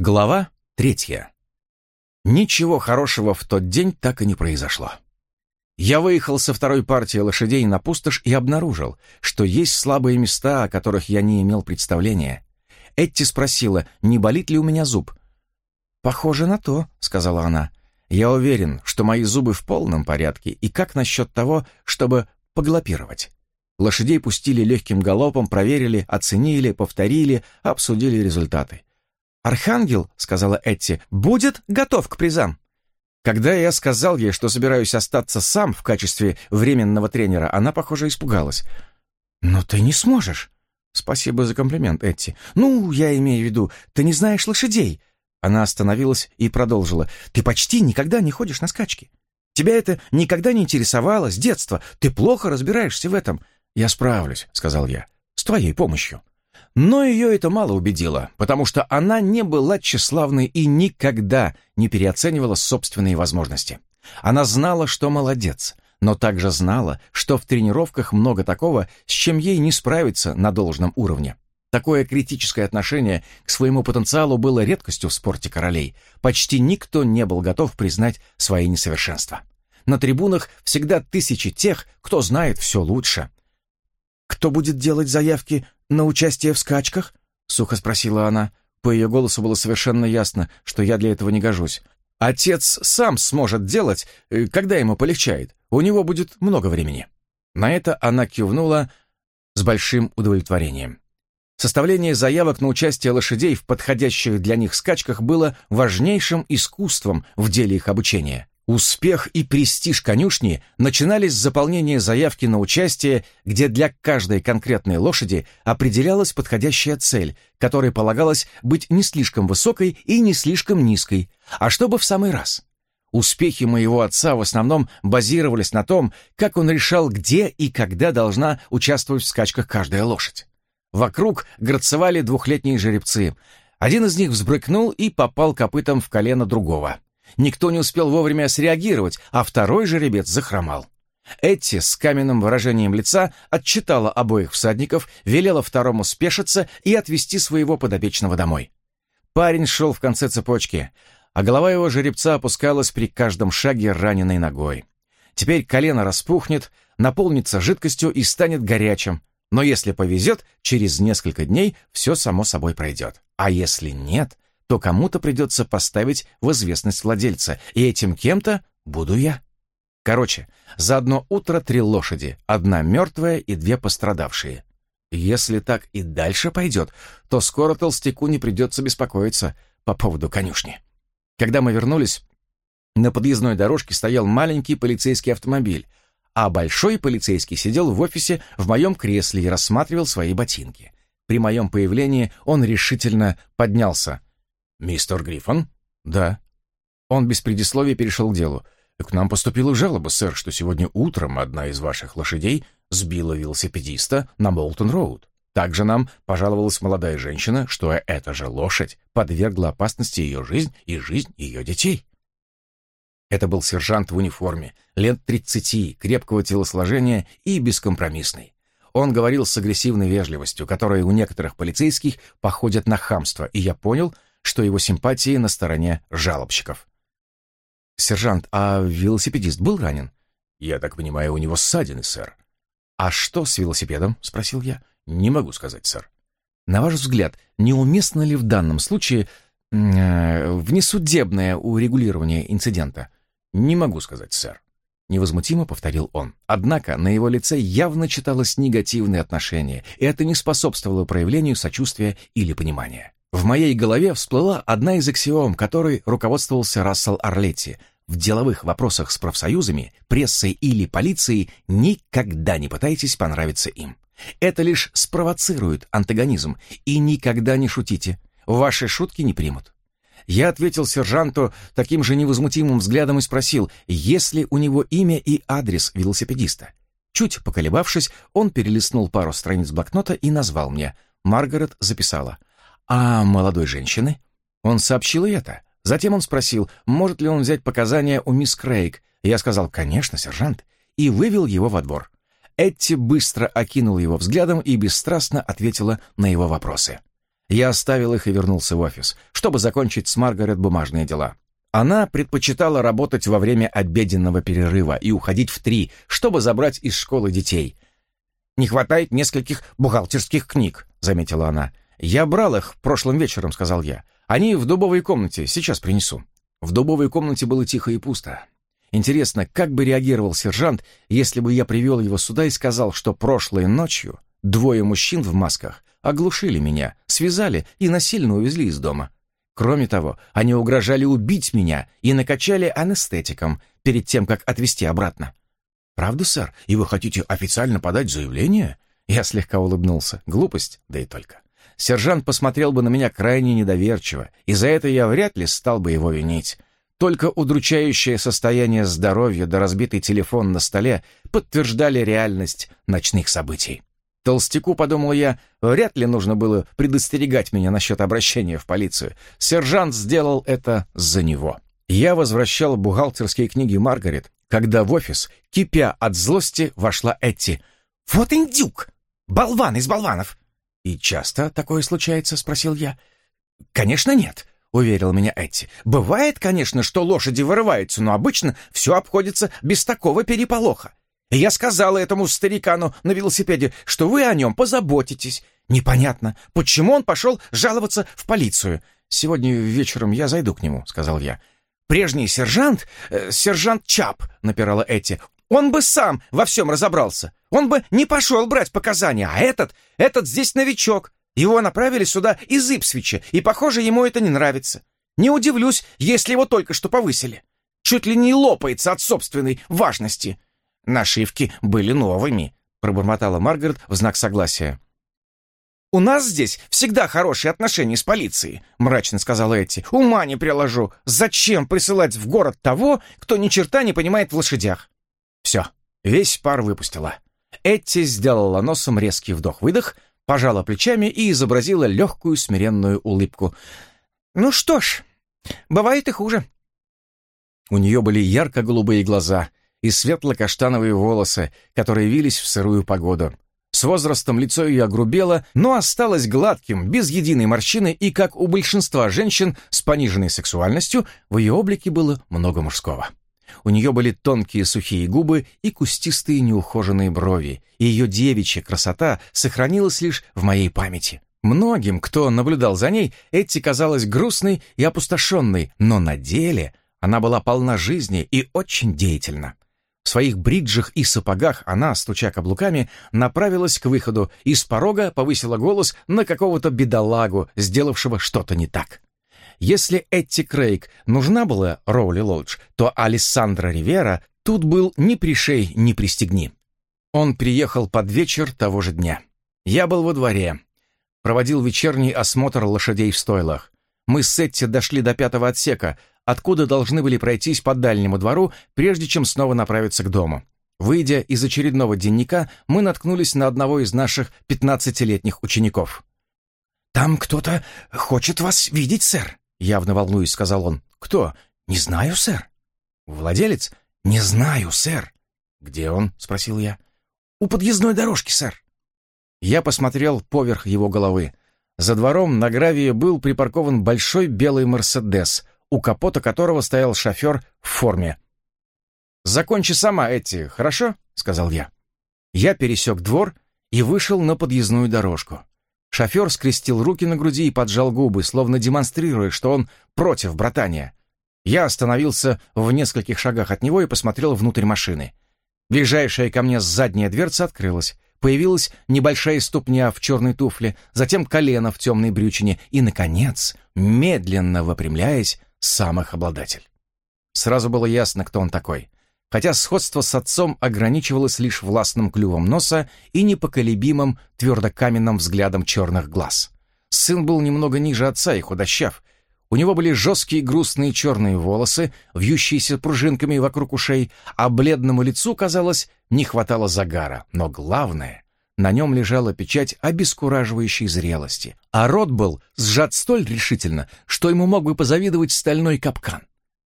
Глава третья. Ничего хорошего в тот день так и не произошло. Я выехал со второй партии лошадей на пустошь и обнаружил, что есть слабые места, о которых я не имел представления. Этти спросила, не болит ли у меня зуб. «Похоже на то», — сказала она. «Я уверен, что мои зубы в полном порядке, и как насчет того, чтобы поглопировать?» Лошадей пустили легким галопом, проверили, оценили, повторили, обсудили результаты. «Архангел», — сказала Этти, — «будет готов к призам». Когда я сказал ей, что собираюсь остаться сам в качестве временного тренера, она, похоже, испугалась. «Но ты не сможешь». «Спасибо за комплимент, Этти». «Ну, я имею в виду, ты не знаешь лошадей». Она остановилась и продолжила. «Ты почти никогда не ходишь на скачки. Тебя это никогда не интересовало с детства. Ты плохо разбираешься в этом». «Я справлюсь», — сказал я, — «с твоей помощью». Но ее это мало убедило, потому что она не была тщеславной и никогда не переоценивала собственные возможности. Она знала, что молодец, но также знала, что в тренировках много такого, с чем ей не справиться на должном уровне. Такое критическое отношение к своему потенциалу было редкостью в спорте королей. Почти никто не был готов признать свои несовершенства. На трибунах всегда тысячи тех, кто знает все лучше. Кто будет делать заявки на участие в скачках?» — сухо спросила она. По ее голосу было совершенно ясно, что я для этого не гожусь. «Отец сам сможет делать, э, когда ему полегчает. У него будет много времени». На это она кивнула с большим удовлетворением. Составление заявок на участие лошадей в подходящих для них скачках было важнейшим искусством в деле их обучения. Успех и престиж конюшни начинались с заполнения заявки на участие, где для каждой конкретной лошади определялась подходящая цель, которой полагалось быть не слишком высокой и не слишком низкой, а чтобы в самый раз. Успехи моего отца в основном базировались на том, как он решал, где и когда должна участвовать в скачках каждая лошадь. Вокруг грацевали двухлетние жеребцы. Один из них взбрыкнул и попал копытом в колено другого. Никто не успел вовремя среагировать, а второй жеребец захромал. Этти с каменным выражением лица отчитала обоих всадников, велела второму спешиться и отвезти своего подопечного домой. Парень шел в конце цепочки, а голова его жеребца опускалась при каждом шаге раненой ногой. Теперь колено распухнет, наполнится жидкостью и станет горячим, но если повезет, через несколько дней все само собой пройдет. А если нет, то кому-то придется поставить в известность владельца, и этим кем-то буду я. Короче, за одно утро три лошади, одна мертвая и две пострадавшие. Если так и дальше пойдет, то скоро толстяку не придется беспокоиться по поводу конюшни. Когда мы вернулись, на подъездной дорожке стоял маленький полицейский автомобиль, а большой полицейский сидел в офисе в моем кресле и рассматривал свои ботинки. При моем появлении он решительно поднялся. «Мистер Гриффон?» «Да». Он без предисловия перешел к делу. «К нам поступила жалоба, сэр, что сегодня утром одна из ваших лошадей сбила велосипедиста на Молтон-Роуд. Также нам пожаловалась молодая женщина, что эта же лошадь подвергла опасности ее жизнь и жизнь ее детей». Это был сержант в униформе, лет тридцати, крепкого телосложения и бескомпромиссный. Он говорил с агрессивной вежливостью, которая у некоторых полицейских походит на хамство, и я понял, что его симпатии на стороне жалобщиков. «Сержант, а велосипедист был ранен?» «Я так понимаю, у него ссадины, сэр». «А что с велосипедом?» — спросил я. «Не могу сказать, сэр». «На ваш взгляд, неуместно ли в данном случае э, внесудебное урегулирование инцидента?» «Не могу сказать, сэр». Невозмутимо повторил он. Однако на его лице явно читалось негативное отношение, и это не способствовало проявлению сочувствия или понимания. В моей голове всплыла одна из аксиом, которой руководствовался Рассел Орлетти. В деловых вопросах с профсоюзами, прессой или полицией никогда не пытайтесь понравиться им. Это лишь спровоцирует антагонизм, и никогда не шутите. Ваши шутки не примут. Я ответил сержанту таким же невозмутимым взглядом и спросил, есть ли у него имя и адрес велосипедиста. Чуть поколебавшись, он перелистнул пару страниц блокнота и назвал мне. Маргарет записала. «А молодой женщины?» Он сообщил и это. Затем он спросил, может ли он взять показания у мисс Крейг. Я сказал, конечно, сержант, и вывел его во двор. Этти быстро окинул его взглядом и бесстрастно ответила на его вопросы. Я оставил их и вернулся в офис, чтобы закончить с Маргарет бумажные дела. Она предпочитала работать во время обеденного перерыва и уходить в три, чтобы забрать из школы детей. «Не хватает нескольких бухгалтерских книг», — заметила она. «Я брал их прошлым вечером», — сказал я. «Они в дубовой комнате, сейчас принесу». В дубовой комнате было тихо и пусто. Интересно, как бы реагировал сержант, если бы я привел его сюда и сказал, что прошлой ночью двое мужчин в масках оглушили меня, связали и насильно увезли из дома. Кроме того, они угрожали убить меня и накачали анестетиком перед тем, как отвезти обратно. «Правда, сэр? И вы хотите официально подать заявление?» Я слегка улыбнулся. Глупость, да и только. Сержант посмотрел бы на меня крайне недоверчиво, и за это я вряд ли стал бы его винить. Только удручающее состояние здоровья да разбитый телефон на столе подтверждали реальность ночных событий. Толстяку, подумал я, вряд ли нужно было предостерегать меня насчет обращения в полицию. Сержант сделал это за него. Я возвращал бухгалтерские книги Маргарет, когда в офис, кипя от злости, вошла Этти. «Вот индюк! Болван из болванов!» «И часто такое случается?» — спросил я. «Конечно нет», — уверил меня Этти. «Бывает, конечно, что лошади вырываются, но обычно все обходится без такого переполоха. Я сказала этому старикану на велосипеде, что вы о нем позаботитесь. Непонятно, почему он пошел жаловаться в полицию. Сегодня вечером я зайду к нему, сказал я. Прежний сержант, э, сержант Чап, напирала Эти, он бы сам во всем разобрался. Он бы не пошел брать показания, а этот, этот здесь новичок. Его направили сюда из Ипсвича, и, похоже, ему это не нравится. Не удивлюсь, если его только что повысили. Чуть ли не лопается от собственной важности. Нашивки были новыми», — пробормотала Маргарет в знак согласия. «У нас здесь всегда хорошие отношения с полицией», — мрачно сказала Эти. «Ума не приложу. Зачем присылать в город того, кто ни черта не понимает в лошадях?» Все, весь пар выпустила. Этти сделала носом резкий вдох-выдох, пожала плечами и изобразила легкую смиренную улыбку. «Ну что ж, бывает и хуже». У нее были ярко-голубые глаза, и светло-каштановые волосы, которые вились в сырую погоду. С возрастом лицо ее огрубело, но осталось гладким, без единой морщины, и, как у большинства женщин с пониженной сексуальностью, в ее облике было много мужского. У нее были тонкие сухие губы и кустистые неухоженные брови, и ее девичья красота сохранилась лишь в моей памяти. Многим, кто наблюдал за ней, Этти казалась грустной и опустошенной, но на деле она была полна жизни и очень деятельна. В своих бриджах и сапогах она, стуча каблуками, направилась к выходу и с порога повысила голос на какого-то бедолагу, сделавшего что-то не так. Если Этти Крейг нужна была Роули Лодж, то Алессандро Ривера тут был ни пришей, ни пристегни. Он приехал под вечер того же дня. Я был во дворе. Проводил вечерний осмотр лошадей в стойлах. Мы с Этти дошли до пятого отсека, откуда должны были пройтись по дальнему двору, прежде чем снова направиться к дому. Выйдя из очередного денника, мы наткнулись на одного из наших пятнадцатилетних учеников. «Там кто-то хочет вас видеть, сэр», — явно волнуюсь, сказал он. «Кто? Не знаю, сэр». «Владелец? Не знаю, сэр». «Где он?» — спросил я. «У подъездной дорожки, сэр». Я посмотрел поверх его головы. За двором на гравии был припаркован большой белый «Мерседес», у капота которого стоял шофер в форме. «Закончи сама эти, хорошо?» — сказал я. Я пересек двор и вышел на подъездную дорожку. Шофер скрестил руки на груди и поджал губы, словно демонстрируя, что он против братания. Я остановился в нескольких шагах от него и посмотрел внутрь машины. Ближайшая ко мне задняя дверца открылась. Появилась небольшая ступня в черной туфле, затем колено в темной брючине и, наконец, медленно выпрямляясь, сам их обладатель. Сразу было ясно, кто он такой. Хотя сходство с отцом ограничивалось лишь властным клювом носа и непоколебимым твердокаменным взглядом черных глаз. Сын был немного ниже отца и худощав. У него были жесткие грустные черные волосы, вьющиеся пружинками вокруг ушей, а бледному лицу, казалось, не хватало загара. Но главное, на нем лежала печать обескураживающей зрелости, а рот был сжат столь решительно, что ему мог бы позавидовать стальной капкан.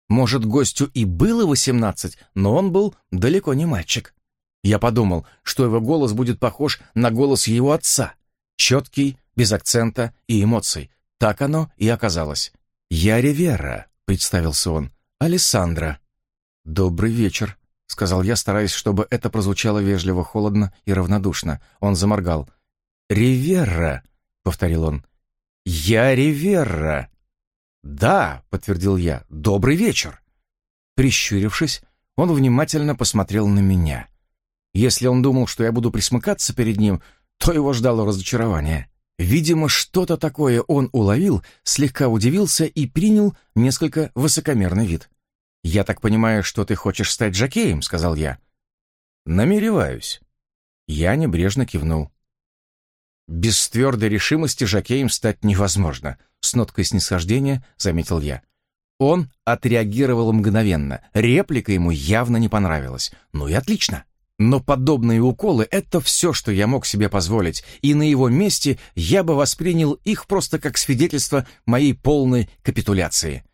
Может, гостю и было восемнадцать, но он был далеко не мальчик. Я подумал, что его голос будет похож на голос его отца, четкий, без акцента и эмоций. Так оно и оказалось. «Я Ривера», — представился он. «Алессандра». «Добрый вечер», — сказал я, стараясь, чтобы это прозвучало вежливо, холодно и равнодушно. Он заморгал. «Ривера», — повторил он. «Я Ривера». «Да», — подтвердил я, — «добрый вечер». Прищурившись, он внимательно посмотрел на меня. Если он думал, что я буду присмыкаться перед ним, то его ждало разочарование. Видимо, что-то такое он уловил, слегка удивился и принял несколько высокомерный вид. «Я так понимаю, что ты хочешь стать жокеем?» — сказал я. «Намереваюсь». Я небрежно кивнул. «Без твердой решимости жокеем стать невозможно», — с ноткой снисхождения заметил я. Он отреагировал мгновенно. Реплика ему явно не понравилась. Ну и отлично. Но подобные уколы — это все, что я мог себе позволить, и на его месте я бы воспринял их просто как свидетельство моей полной капитуляции.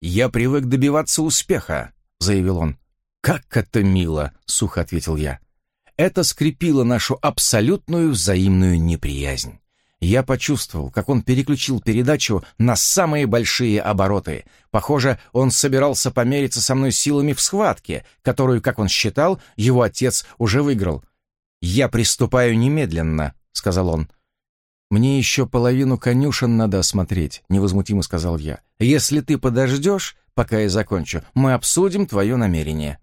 «Я привык добиваться успеха», — заявил он. «Как это мило», — сухо ответил я. Это скрепило нашу абсолютную взаимную неприязнь. Я почувствовал, как он переключил передачу на самые большие обороты. Похоже, он собирался помериться со мной силами в схватке, которую, как он считал, его отец уже выиграл. «Я приступаю немедленно», — сказал он. «Мне еще половину конюшен надо осмотреть», — невозмутимо сказал я. «Если ты подождешь, пока я закончу, мы обсудим твое намерение».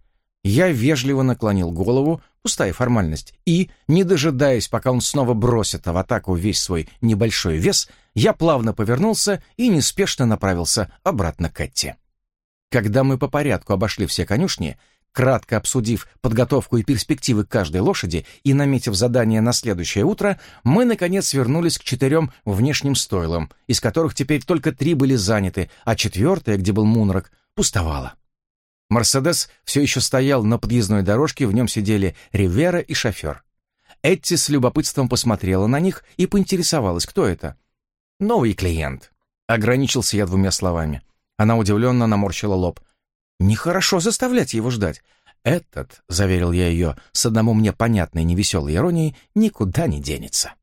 Я вежливо наклонил голову, пустая формальность, и, не дожидаясь, пока он снова бросит в атаку весь свой небольшой вес, я плавно повернулся и неспешно направился обратно к Этти. Когда мы по порядку обошли все конюшни, кратко обсудив подготовку и перспективы каждой лошади и наметив задание на следующее утро, мы, наконец, вернулись к четырем внешним стойлам, из которых теперь только три были заняты, а четвертое, где был Мунрок, пустовало. Мерседес все еще стоял на подъездной дорожке, в нем сидели Ривера и шофер. Этти с любопытством посмотрела на них и поинтересовалась, кто это. «Новый клиент». Ограничился я двумя словами. Она удивленно наморщила лоб. «Нехорошо заставлять его ждать. Этот, — заверил я ее с одному мне понятной невеселой иронией, — никуда не денется».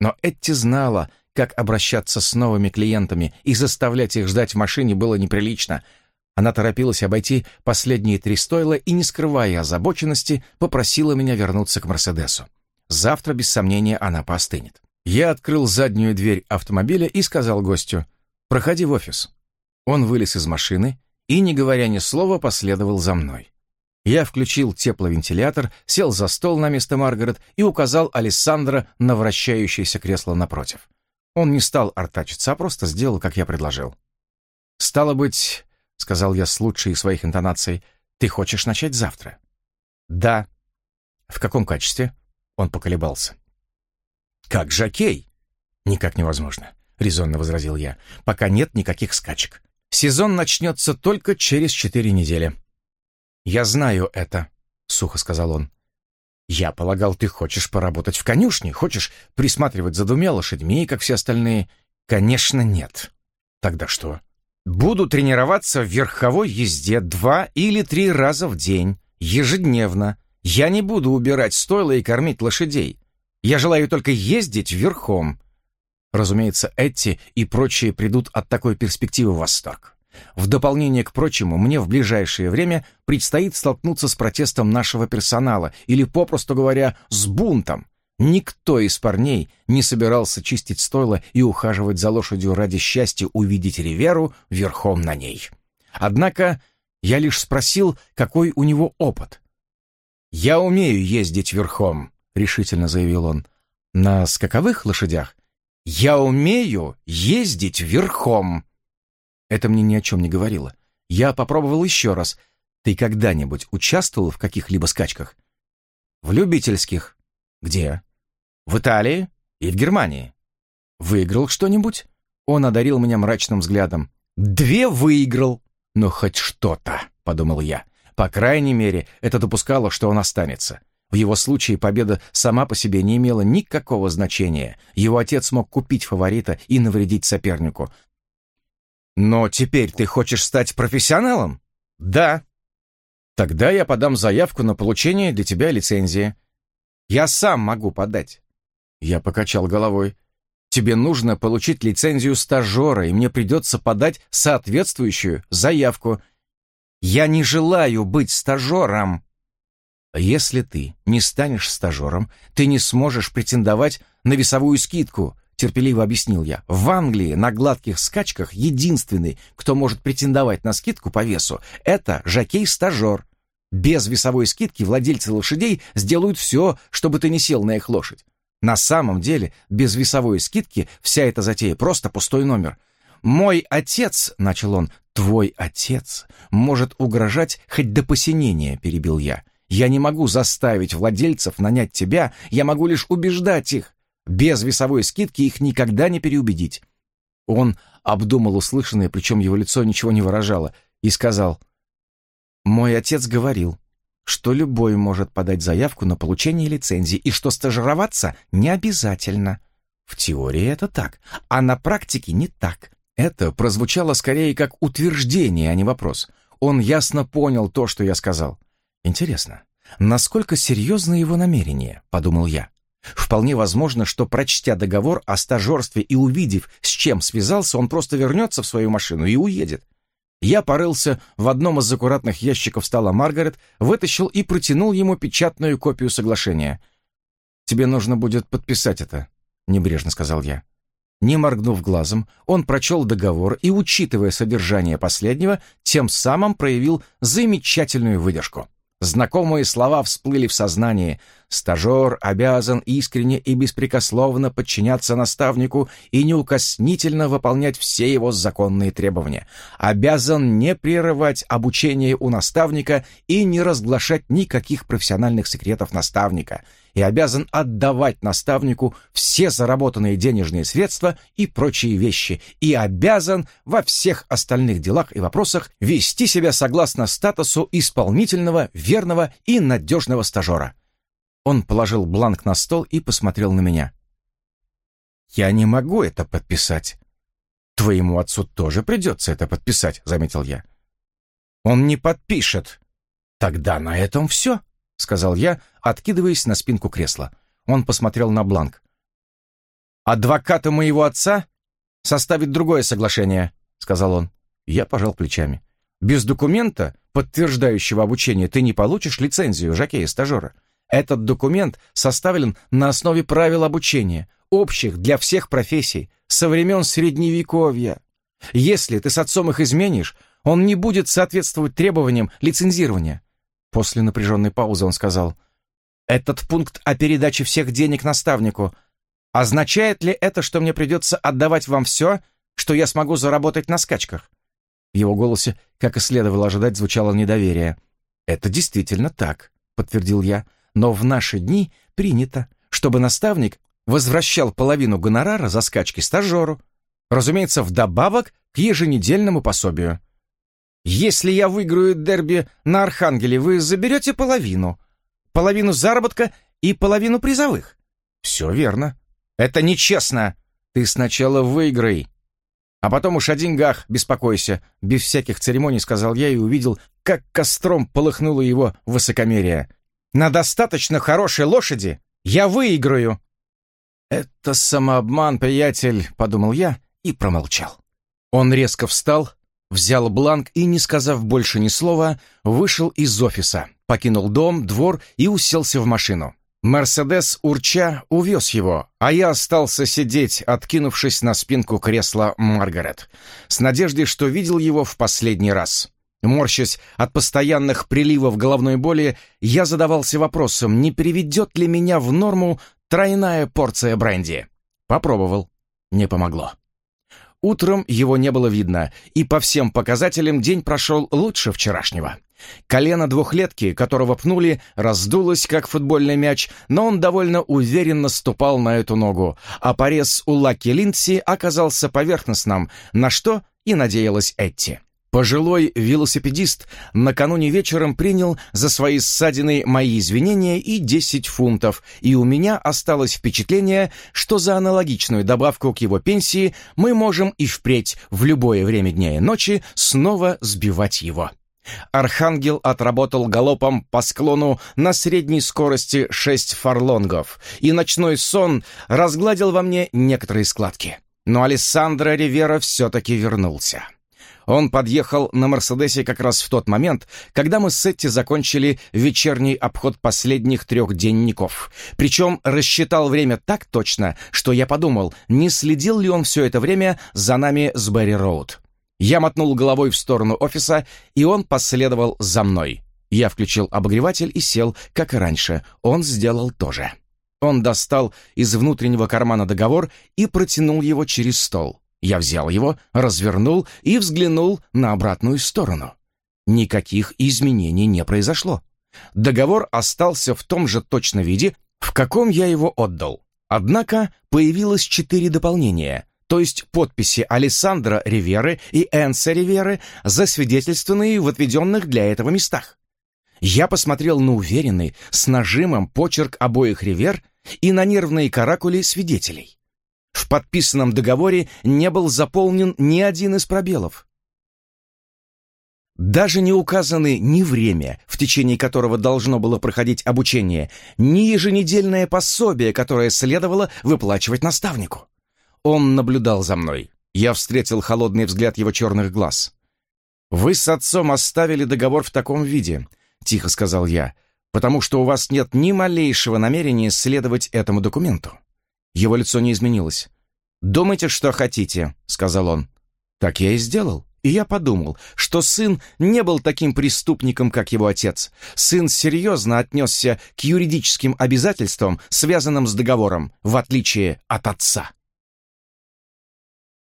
Но Этти знала, как обращаться с новыми клиентами, и заставлять их ждать в машине было неприлично — она торопилась обойти последние три стойла и, не скрывая озабоченности, попросила меня вернуться к Мерседесу. Завтра, без сомнения, она поостынет. Я открыл заднюю дверь автомобиля и сказал гостю «Проходи в офис». Он вылез из машины и, не говоря ни слова, последовал за мной. Я включил тепловентилятор, сел за стол на место Маргарет и указал Алессандро на вращающееся кресло напротив. Он не стал артачиться, а просто сделал, как я предложил. «Стало быть, — сказал я с лучшей из своих интонаций, — «ты хочешь начать завтра?» «Да». «В каком качестве?» Он поколебался. «Как жокей?» «Никак невозможно», — резонно возразил я, — «пока нет никаких скачек. Сезон начнется только через четыре недели». «Я знаю это», — сухо сказал он. «Я полагал, ты хочешь поработать в конюшне, хочешь присматривать за двумя лошадьми, как все остальные?» «Конечно, нет». «Тогда что?» Буду тренироваться в верховой езде два или три раза в день, ежедневно. Я не буду убирать стойла и кормить лошадей. Я желаю только ездить верхом. Разумеется, Этти и прочие придут от такой перспективы в восторг. В дополнение к прочему, мне в ближайшее время предстоит столкнуться с протестом нашего персонала, или, попросту говоря, с бунтом. Никто из парней не собирался чистить стойло и ухаживать за лошадью ради счастья увидеть Риверу верхом на ней. Однако я лишь спросил, какой у него опыт. «Я умею ездить верхом», — решительно заявил он. «На скаковых лошадях?» «Я умею ездить верхом!» Это мне ни о чем не говорило. Я попробовал еще раз. «Ты когда-нибудь участвовал в каких-либо скачках?» «В любительских». «Где?» В Италии и в Германии. Выиграл что-нибудь? Он одарил меня мрачным взглядом. Две выиграл. Но хоть что-то, подумал я. По крайней мере, это допускало, что он останется. В его случае победа сама по себе не имела никакого значения. Его отец мог купить фаворита и навредить сопернику. «Но теперь ты хочешь стать профессионалом?» «Да». «Тогда я подам заявку на получение для тебя лицензии. Я сам могу подать. Я покачал головой. Тебе нужно получить лицензию стажера, и мне придется подать соответствующую заявку. Я не желаю быть стажером. Если ты не станешь стажером, ты не сможешь претендовать на весовую скидку, терпеливо объяснил я. В Англии на гладких скачках единственный, кто может претендовать на скидку по весу, это жокей-стажер. Без весовой скидки владельцы лошадей сделают все, чтобы ты не сел на их лошадь. На самом деле, без весовой скидки вся эта затея просто пустой номер. «Мой отец», — начал он, — «твой отец может угрожать хоть до посинения», — перебил я. «Я не могу заставить владельцев нанять тебя, я могу лишь убеждать их. Без весовой скидки их никогда не переубедить». Он обдумал услышанное, причем его лицо ничего не выражало, и сказал, «Мой отец говорил, что любой может подать заявку на получение лицензии и что стажироваться не обязательно. В теории это так, а на практике не так. Это прозвучало скорее как утверждение, а не вопрос. Он ясно понял то, что я сказал. Интересно, насколько серьезно его намерение, подумал я. Вполне возможно, что, прочтя договор о стажерстве и увидев, с чем связался, он просто вернется в свою машину и уедет. Я порылся в одном из аккуратных ящиков стола Маргарет, вытащил и протянул ему печатную копию соглашения. «Тебе нужно будет подписать это», — небрежно сказал я. Не моргнув глазом, он прочел договор и, учитывая содержание последнего, тем самым проявил замечательную выдержку. Знакомые слова всплыли в сознании. Стажер обязан искренне и беспрекословно подчиняться наставнику и неукоснительно выполнять все его законные требования. Обязан не прерывать обучение у наставника и не разглашать никаких профессиональных секретов наставника — и обязан отдавать наставнику все заработанные денежные средства и прочие вещи, и обязан во всех остальных делах и вопросах вести себя согласно статусу исполнительного, верного и надежного стажера. Он положил бланк на стол и посмотрел на меня. «Я не могу это подписать». «Твоему отцу тоже придется это подписать», — заметил я. «Он не подпишет». «Тогда на этом все», — сказал я, откидываясь на спинку кресла. Он посмотрел на бланк. «Адвоката моего отца составит другое соглашение», — сказал он. Я пожал плечами. «Без документа, подтверждающего обучение, ты не получишь лицензию жокея-стажера. Этот документ составлен на основе правил обучения, общих для всех профессий, со времен Средневековья. Если ты с отцом их изменишь, он не будет соответствовать требованиям лицензирования. После напряженной паузы он сказал, «Этот пункт о передаче всех денег наставнику. Означает ли это, что мне придется отдавать вам все, что я смогу заработать на скачках?» В его голосе, как и следовало ожидать, звучало недоверие. «Это действительно так», — подтвердил я, «но в наши дни принято, чтобы наставник возвращал половину гонорара за скачки стажеру, разумеется, вдобавок к еженедельному пособию. Если я выиграю дерби на Архангеле, вы заберете половину. Половину заработка и половину призовых. Все верно. Это нечестно. Ты сначала выиграй. А потом уж о деньгах беспокойся. Без всяких церемоний сказал я и увидел, как костром полыхнуло его высокомерие. На достаточно хорошей лошади я выиграю. Это самообман, приятель, подумал я и промолчал. Он резко встал, взял бланк и, не сказав больше ни слова, вышел из офиса, покинул дом, двор и уселся в машину. Мерседес, урча, увез его, а я остался сидеть, откинувшись на спинку кресла Маргарет, с надеждой, что видел его в последний раз. Морщась от постоянных приливов головной боли, я задавался вопросом, не приведет ли меня в норму тройная порция бренди. Попробовал. Не помогло. Утром его не было видно, и по всем показателям день прошел лучше вчерашнего. Колено двухлетки, которого пнули, раздулось, как футбольный мяч, но он довольно уверенно ступал на эту ногу, а порез у Лаки Линдси оказался поверхностным, на что и надеялась Этти. Пожилой велосипедист накануне вечером принял за свои ссадины мои извинения и 10 фунтов, и у меня осталось впечатление, что за аналогичную добавку к его пенсии мы можем и впредь в любое время дня и ночи снова сбивать его. Архангел отработал галопом по склону на средней скорости шесть фарлонгов, и ночной сон разгладил во мне некоторые складки. Но Алессандро Ривера все-таки вернулся. Он подъехал на «Мерседесе» как раз в тот момент, когда мы с Сетти закончили вечерний обход последних трех денников. Причем рассчитал время так точно, что я подумал, не следил ли он все это время за нами с Берри-Роуд. Я мотнул головой в сторону офиса, и он последовал за мной. Я включил обогреватель и сел, как и раньше. Он сделал то же. Он достал из внутреннего кармана договор и протянул его через стол. Я взял его, развернул и взглянул на обратную сторону. Никаких изменений не произошло. Договор остался в том же точно виде, в каком я его отдал. Однако появилось четыре дополнения — то есть подписи Алессандро Риверы и Энса Риверы, засвидетельствованные в отведенных для этого местах. Я посмотрел на уверенный, с нажимом почерк обоих Ривер и на нервные каракули свидетелей. В подписанном договоре не был заполнен ни один из пробелов. Даже не указаны ни время, в течение которого должно было проходить обучение, ни еженедельное пособие, которое следовало выплачивать наставнику. Он наблюдал за мной. Я встретил холодный взгляд его черных глаз. «Вы с отцом оставили договор в таком виде», — тихо сказал я, «потому что у вас нет ни малейшего намерения следовать этому документу». Его лицо не изменилось. «Думайте, что хотите», — сказал он. Так я и сделал. И я подумал, что сын не был таким преступником, как его отец. Сын серьезно отнесся к юридическим обязательствам, связанным с договором, в отличие от отца.